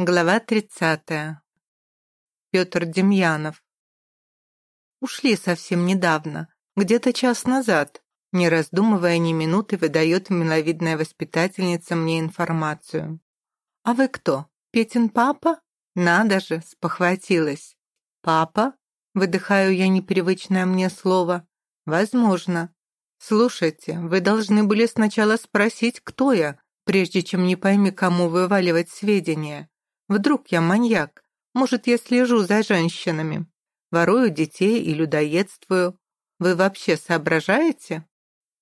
Глава 30. Петр Демьянов. Ушли совсем недавно, где-то час назад. Не раздумывая ни минуты, выдает миловидная воспитательница мне информацию. «А вы кто? Петин папа?» «Надо же!» — спохватилась. «Папа?» — выдыхаю я непривычное мне слово. «Возможно. Слушайте, вы должны были сначала спросить, кто я, прежде чем не пойми, кому вываливать сведения. Вдруг я маньяк? Может, я слежу за женщинами? Ворую детей и людоедствую? Вы вообще соображаете?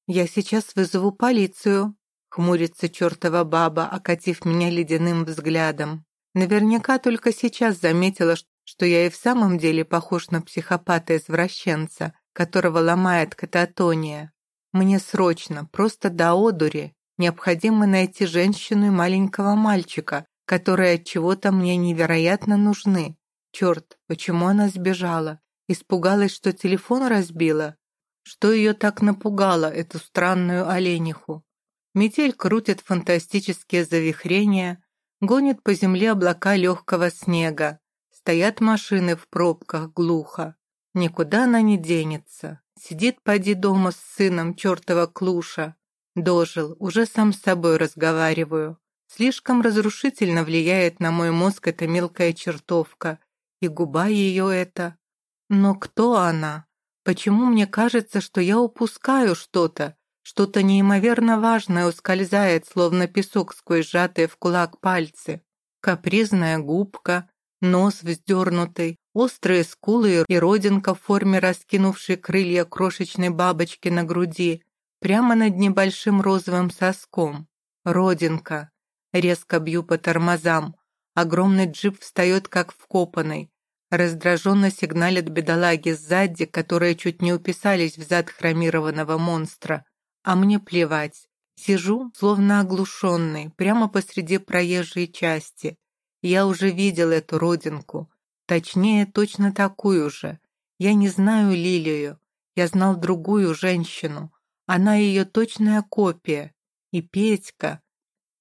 Я сейчас вызову полицию, хмурится чертова баба, окатив меня ледяным взглядом. Наверняка только сейчас заметила, что я и в самом деле похож на психопата-извращенца, которого ломает кататония. Мне срочно, просто до одури, необходимо найти женщину и маленького мальчика, которые от чего-то мне невероятно нужны. Черт, почему она сбежала? Испугалась, что телефон разбила? Что ее так напугало, эту странную олениху? Метель крутит фантастические завихрения, гонит по земле облака легкого снега. Стоят машины в пробках глухо. Никуда она не денется. Сидит поди дома с сыном чертова клуша. Дожил, уже сам с собой разговариваю. Слишком разрушительно влияет на мой мозг эта мелкая чертовка, и губа ее эта. Но кто она? Почему мне кажется, что я упускаю что-то? Что-то неимоверно важное ускользает, словно песок сквозь сжатые в кулак пальцы. Капризная губка, нос вздернутый, острые скулы и родинка в форме раскинувшей крылья крошечной бабочки на груди, прямо над небольшим розовым соском. Родинка. Резко бью по тормозам. Огромный джип встает как вкопанный. Раздраженно сигналят бедолаги сзади, которые чуть не уписались в зад хромированного монстра. А мне плевать. Сижу, словно оглушенный, прямо посреди проезжей части. Я уже видел эту родинку. Точнее, точно такую же. Я не знаю Лилию. Я знал другую женщину. Она ее точная копия. И Петька.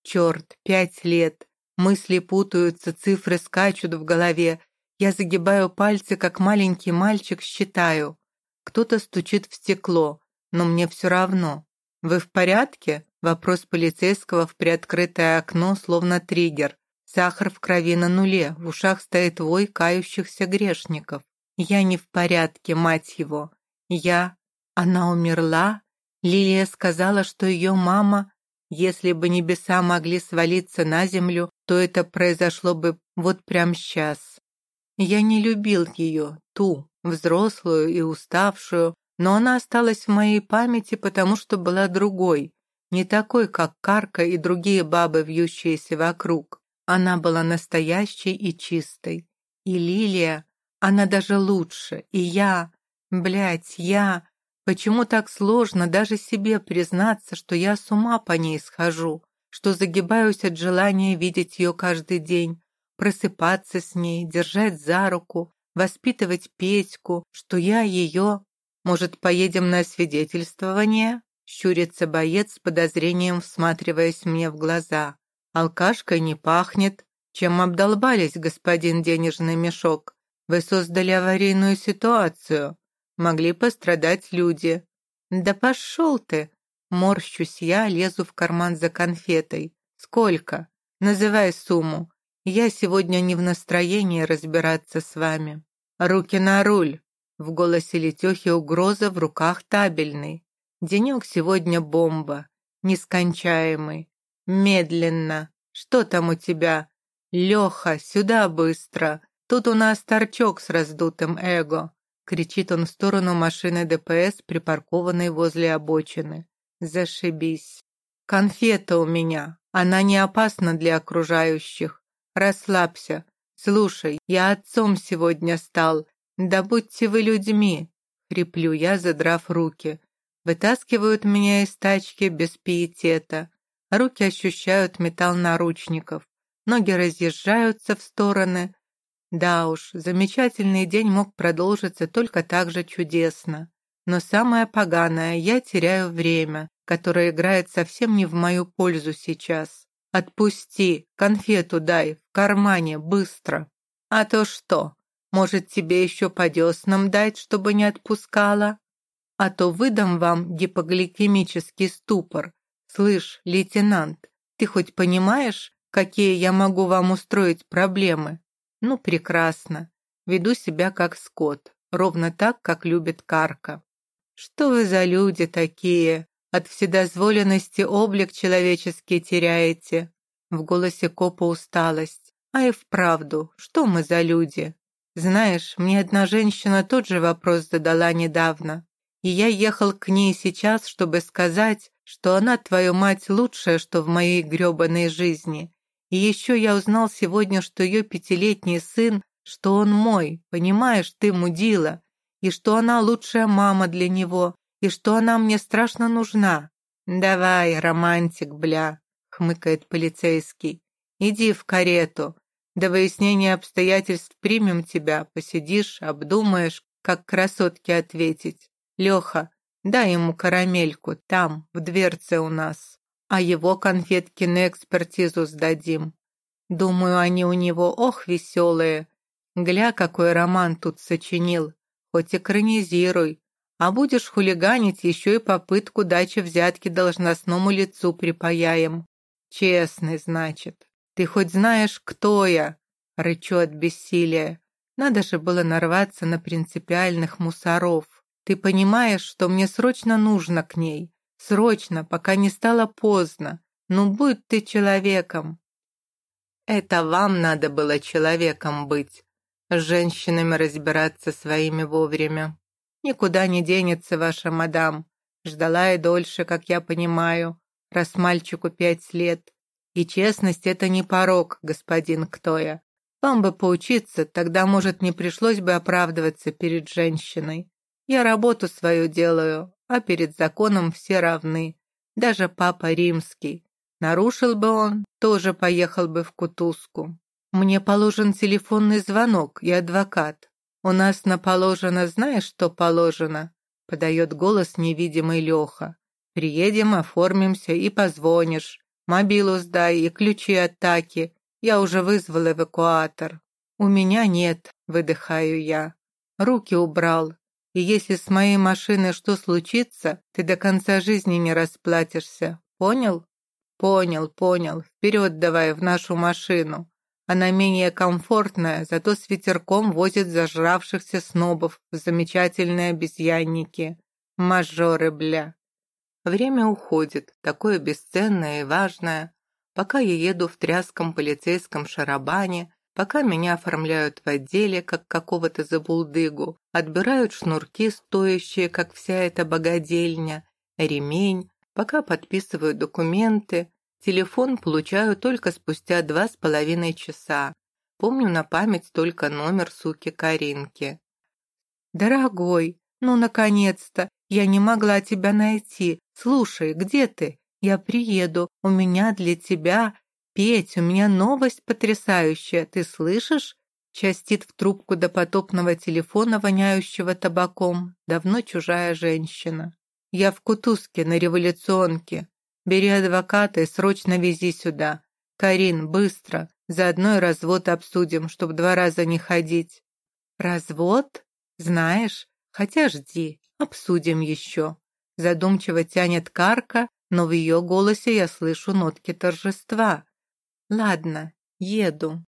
Черт, пять лет. Мысли путаются, цифры скачут в голове. Я загибаю пальцы, как маленький мальчик, считаю. Кто-то стучит в стекло, но мне все равно. «Вы в порядке?» Вопрос полицейского в приоткрытое окно, словно триггер. Сахар в крови на нуле, в ушах стоит вой кающихся грешников. Я не в порядке, мать его. Я... Она умерла? Лилия сказала, что ее мама... Если бы небеса могли свалиться на землю, то это произошло бы вот прямо сейчас. Я не любил ее, ту, взрослую и уставшую, но она осталась в моей памяти, потому что была другой, не такой, как Карка и другие бабы, вьющиеся вокруг. Она была настоящей и чистой. И Лилия, она даже лучше. И я, блядь, я... Почему так сложно даже себе признаться, что я с ума по ней схожу, что загибаюсь от желания видеть ее каждый день, просыпаться с ней, держать за руку, воспитывать Петьку, что я ее... Может, поедем на свидетельствование? Щурится боец с подозрением, всматриваясь мне в глаза. Алкашкой не пахнет. Чем обдолбались, господин денежный мешок? Вы создали аварийную ситуацию. Могли пострадать люди. Да пошел ты! Морщусь я, лезу в карман за конфетой. Сколько? Называй сумму. Я сегодня не в настроении разбираться с вами. Руки на руль. В голосе Летехи угроза, в руках табельный. Денек сегодня бомба. Нескончаемый. Медленно. Что там у тебя? Леха, сюда быстро. Тут у нас торчок с раздутым эго. Кричит он в сторону машины ДПС, припаркованной возле обочины. Зашибись. Конфета у меня. Она не опасна для окружающих. Расслабься. Слушай, я отцом сегодня стал. Да будьте вы людьми. Хриплю я, задрав руки. Вытаскивают меня из тачки без пиетета. Руки ощущают металл наручников. Ноги разъезжаются в стороны. Да уж, замечательный день мог продолжиться только так же чудесно. Но самое поганое, я теряю время, которое играет совсем не в мою пользу сейчас. Отпусти, конфету дай, в кармане, быстро. А то что, может, тебе еще по деснам дать, чтобы не отпускала? А то выдам вам гипогликемический ступор. Слышь, лейтенант, ты хоть понимаешь, какие я могу вам устроить проблемы? Ну, прекрасно. Веду себя как скот, ровно так, как любит Карка. Что вы за люди такие? От вседозволенности облик человеческий теряете. В голосе копа усталость. А и вправду, что мы за люди? Знаешь, мне одна женщина тот же вопрос задала недавно. И я ехал к ней сейчас, чтобы сказать, что она, твою мать, лучшая, что в моей грёбаной жизни. И еще я узнал сегодня, что ее пятилетний сын, что он мой, понимаешь, ты мудила, и что она лучшая мама для него, и что она мне страшно нужна. Давай, романтик, бля, хмыкает полицейский. Иди в карету. До выяснения обстоятельств примем тебя, посидишь, обдумаешь, как красотке ответить. Леха, дай ему карамельку, там, в дверце у нас. А его конфетки на экспертизу сдадим. Думаю, они у него ох веселые. Гля, какой роман тут сочинил. Хоть экранизируй. А будешь хулиганить, еще и попытку дачи взятки должностному лицу припаяем. Честный, значит. Ты хоть знаешь, кто я?» Рычу от бессилия. Надо же было нарваться на принципиальных мусоров. Ты понимаешь, что мне срочно нужно к ней. Срочно, пока не стало поздно. Ну, будь ты человеком. Это вам надо было человеком быть. С женщинами разбираться своими вовремя. Никуда не денется ваша мадам. Ждала и дольше, как я понимаю, раз мальчику пять лет. И честность — это не порог, господин Ктоя. Вам бы поучиться, тогда, может, не пришлось бы оправдываться перед женщиной. Я работу свою делаю, а перед законом все равны. Даже папа римский. Нарушил бы он, тоже поехал бы в кутузку. Мне положен телефонный звонок и адвокат. У нас на положено знаешь, что положено? Подает голос невидимый Леха. Приедем, оформимся и позвонишь. Мобилу сдай и ключи от таки. Я уже вызвал эвакуатор. У меня нет, выдыхаю я. Руки убрал. И если с моей машиной что случится, ты до конца жизни не расплатишься. Понял? Понял, понял. Вперед давай в нашу машину. Она менее комфортная, зато с ветерком возит зажравшихся снобов в замечательные обезьянники. Мажоры, бля. Время уходит, такое бесценное и важное. Пока я еду в тряском полицейском шарабане, пока меня оформляют в отделе, как какого-то забулдыгу, отбирают шнурки, стоящие, как вся эта богадельня, ремень, пока подписывают документы, телефон получаю только спустя два с половиной часа. Помню на память только номер суки Каринки. «Дорогой, ну, наконец-то! Я не могла тебя найти. Слушай, где ты? Я приеду. У меня для тебя... Петь, у меня новость потрясающая. Ты слышишь?» Частит в трубку допотопного телефона, воняющего табаком. Давно чужая женщина. «Я в Кутузке, на революционке. Бери адвоката и срочно вези сюда. Карин, быстро. Заодно и развод обсудим, чтоб два раза не ходить». «Развод? Знаешь, хотя жди, обсудим еще». Задумчиво тянет Карка, но в ее голосе я слышу нотки торжества. «Ладно, еду».